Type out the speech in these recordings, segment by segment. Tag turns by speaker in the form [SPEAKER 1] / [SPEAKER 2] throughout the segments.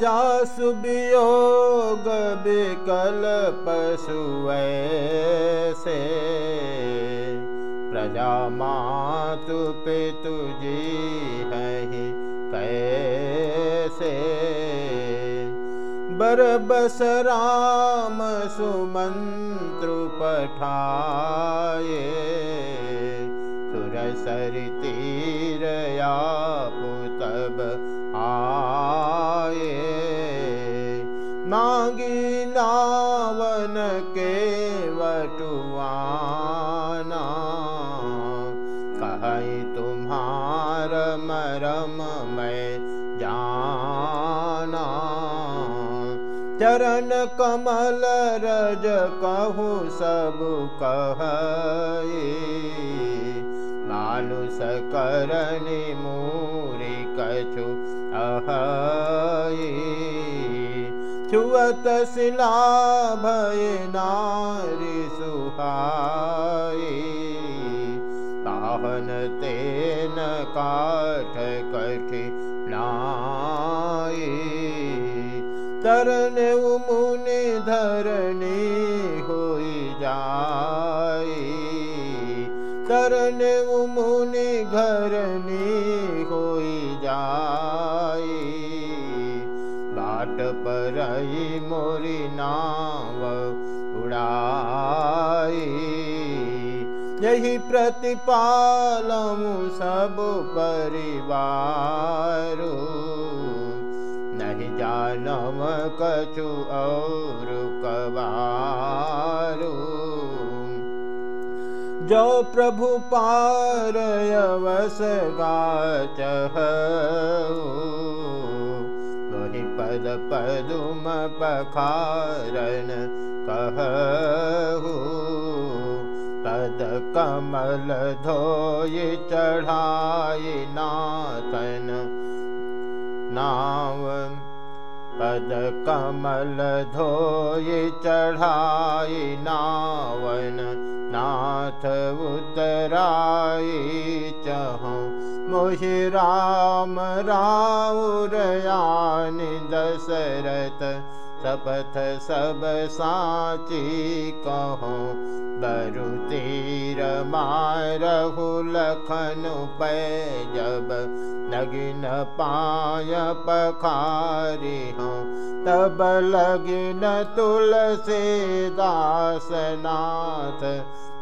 [SPEAKER 1] जासु वियोग विकल पशु से प्रजा मातु पितु जी है कैसे। बर बस राम सुमंत्रु पठाए। सुरसरि तीर मरम मैं जाना। चरण कमल रज कहूँ सब कह। मानुष करणी मूरी कछु छुअत शिला भय नारी सुहाई तेन काठ नाई। तरन मुनि धरणी होई जाई। तरन मुनि घरनी प्रतिपालमु सब परिवार। नहीं जानम कछु और कबारू। जो प्रभु पारयवस गाचह पद पदुम पखारन कहु। कमल धोय नाथन। नाव पद कमल धोय चढ़ाई नावन। नाथ उतराई चहु। मोहि राम राउरयानि दशरथ सपथ सब साची कहो बरु तीर मारहु लखन पै जब लगिन पाय पखारी हो। तब लगिन तुलसी दासनाथ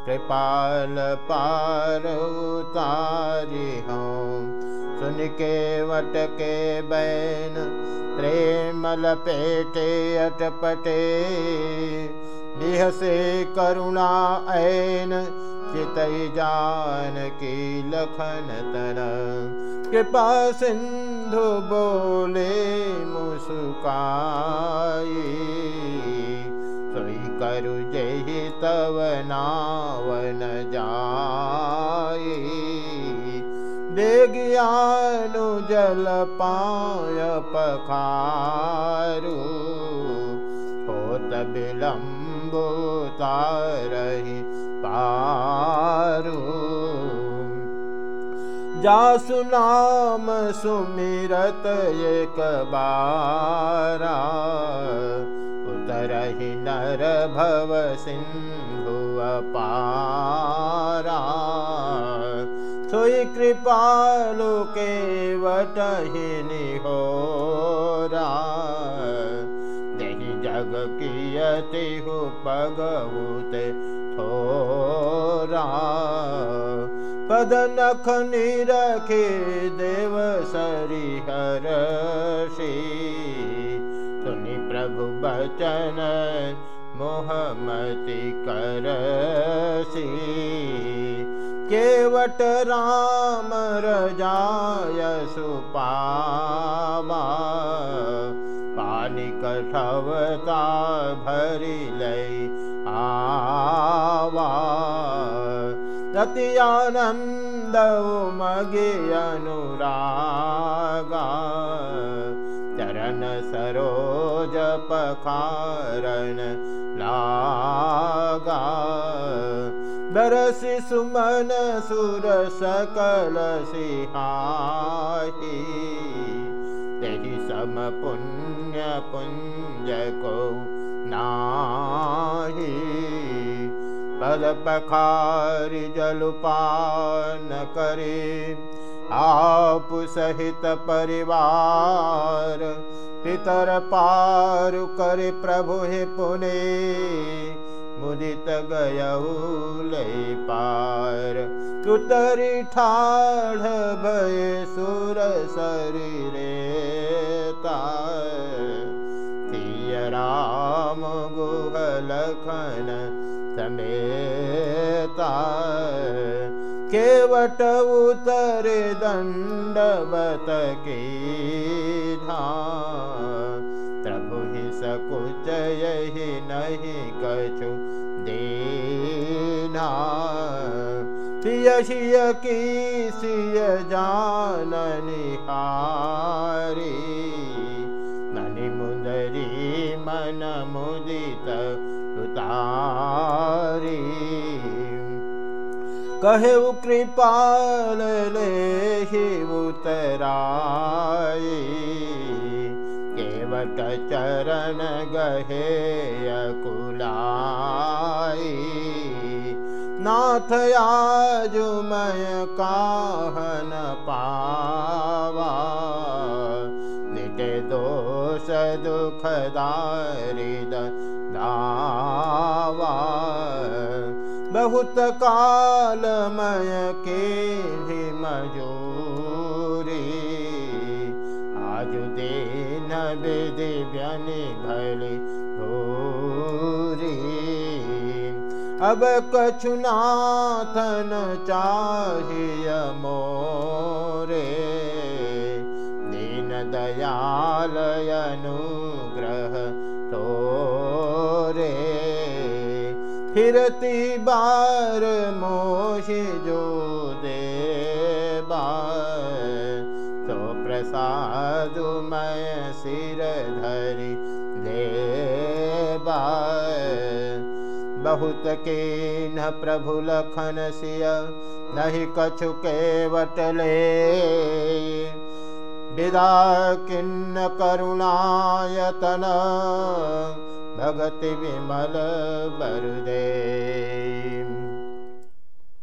[SPEAKER 1] कृपाल पार उतारी हूँ। सुन के वट के बैन, प्रेमल पेटे अटपटे। बिहसे करुणा ऐन, चितई जान की लखन तन। कृपा सिंधु बोले मुस्काई। जय तव नावन देगियानु जल पाय पखारु होत विलम्बो तारहि पारु। जासु नाम सुमिरत एक बारा उतरहि नर भव सिंधु पारा सोई कृपालु के वटहि निहोरा। देहि जग कियति हो पगहुते थोरा। पद नख निरखे देव सरि हरषि सुनि प्रभु बचन मोहमति करसि। केवट राम रजाय सुपावा पानी भरि लई आवा। रति आनन्द मगे अनुरागा चरण सरोज बरसि सुमन सुर सकल सिहाही। ते यही सम पुण्य पुंज को नाही। पद पखारि जलुपान करे। आप सहित परिवार पितर पारु कर प्रभु पुने मुदित गयौले पार। तुतरी ठाढ़ सुर शरीरे तिय राम गुहलखन समेता केवट उतर दंडवत के प्रभु नहीं कछु देना। सिय सिय की सिय जान निहारी मनि मुदरी मन मुदित उतारी कहे कृपाल उतराई चरण गहे अकुलाई नाथ आजुमय काहन पावा दोष दुख दारिद दावा बहुत कालमय के मजूरी आज दिन भूरी अब कछुनाथन चाहिय मोरे दीन दयाल अनुग्रह तोरे फिरती बार मोहि जो तो प्रसाद मय सिर धरि ले बहुत के न प्रभु लखन सिय नहीं कछु के विदा किन्न करुणायतन भगति विमल बरुदे।